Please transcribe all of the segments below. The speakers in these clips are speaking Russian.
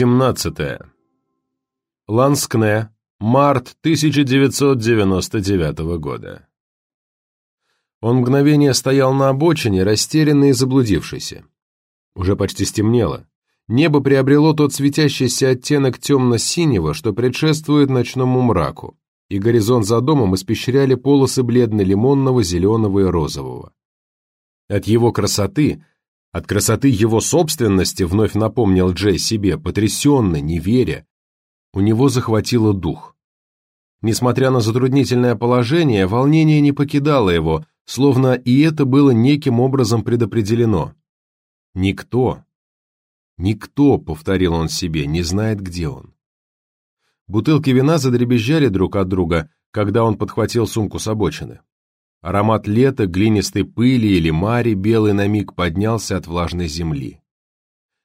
17. Ланскне, март 1999 года. Он мгновение стоял на обочине, растерянный и заблудившийся. Уже почти стемнело. Небо приобрело тот светящийся оттенок темно-синего, что предшествует ночному мраку, и горизонт за домом испещряли полосы бледно-лимонного, зеленого и розового. От его красоты от красоты его собственности, вновь напомнил Джей себе, потрясенно, не веря, у него захватило дух. Несмотря на затруднительное положение, волнение не покидало его, словно и это было неким образом предопределено. Никто, никто, повторил он себе, не знает, где он. Бутылки вина задребезжали друг от друга, когда он подхватил сумку с обочины. Аромат лета, глинистой пыли или мари белый на миг поднялся от влажной земли.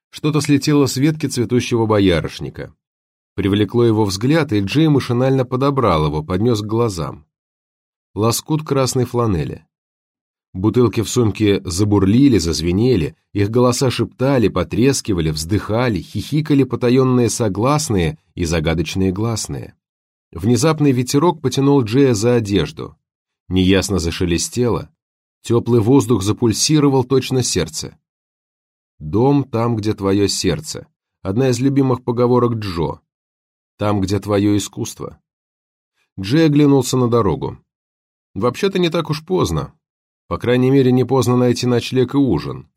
Что-то слетело с ветки цветущего боярышника. Привлекло его взгляд, и Джей машинально подобрал его, поднес к глазам. Лоскут красной фланели. Бутылки в сумке забурлили, зазвенели, их голоса шептали, потрескивали, вздыхали, хихикали потаенные согласные и загадочные гласные. Внезапный ветерок потянул Джея за одежду. Неясно зашелестело, теплый воздух запульсировал точно сердце. «Дом там, где твое сердце» — одна из любимых поговорок Джо. «Там, где твое искусство». Джей оглянулся на дорогу. «Вообще-то не так уж поздно. По крайней мере, не поздно найти ночлег и ужин.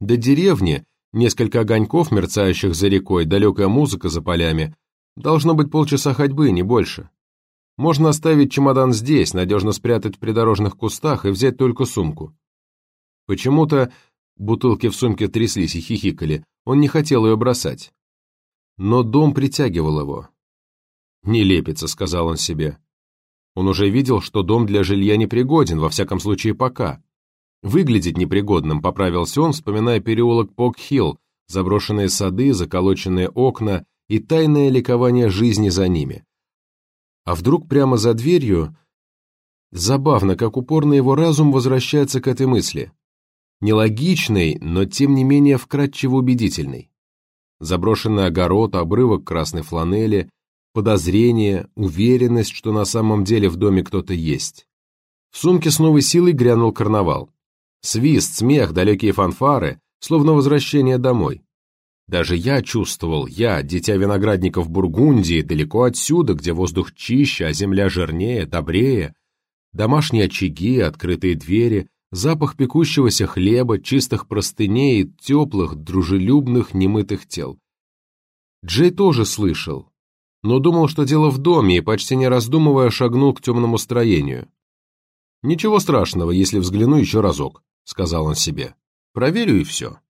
До деревни, несколько огоньков, мерцающих за рекой, далекая музыка за полями, должно быть полчаса ходьбы, не больше. Можно оставить чемодан здесь, надежно спрятать в придорожных кустах и взять только сумку. Почему-то бутылки в сумке тряслись и хихикали, он не хотел ее бросать. Но дом притягивал его. «Не лепится», — сказал он себе. Он уже видел, что дом для жилья непригоден, во всяком случае пока. Выглядит непригодным, поправился он, вспоминая переулок Пок-Хилл, заброшенные сады, заколоченные окна и тайное ликование жизни за ними. А вдруг прямо за дверью... Забавно, как упорно его разум возвращается к этой мысли. Нелогичной, но тем не менее вкратчиво убедительной. Заброшенный огород, обрывок красной фланели, подозрение, уверенность, что на самом деле в доме кто-то есть. В сумке с новой силой грянул карнавал. Свист, смех, далекие фанфары, словно возвращение домой. Даже я чувствовал, я, дитя виноградников Бургундии, далеко отсюда, где воздух чище, а земля жирнее, добрее, домашние очаги, открытые двери, запах пекущегося хлеба, чистых простыней и теплых, дружелюбных, немытых тел. Джей тоже слышал, но думал, что дело в доме, и, почти не раздумывая, шагнул к темному строению. «Ничего страшного, если взгляну еще разок», — сказал он себе. «Проверю и все».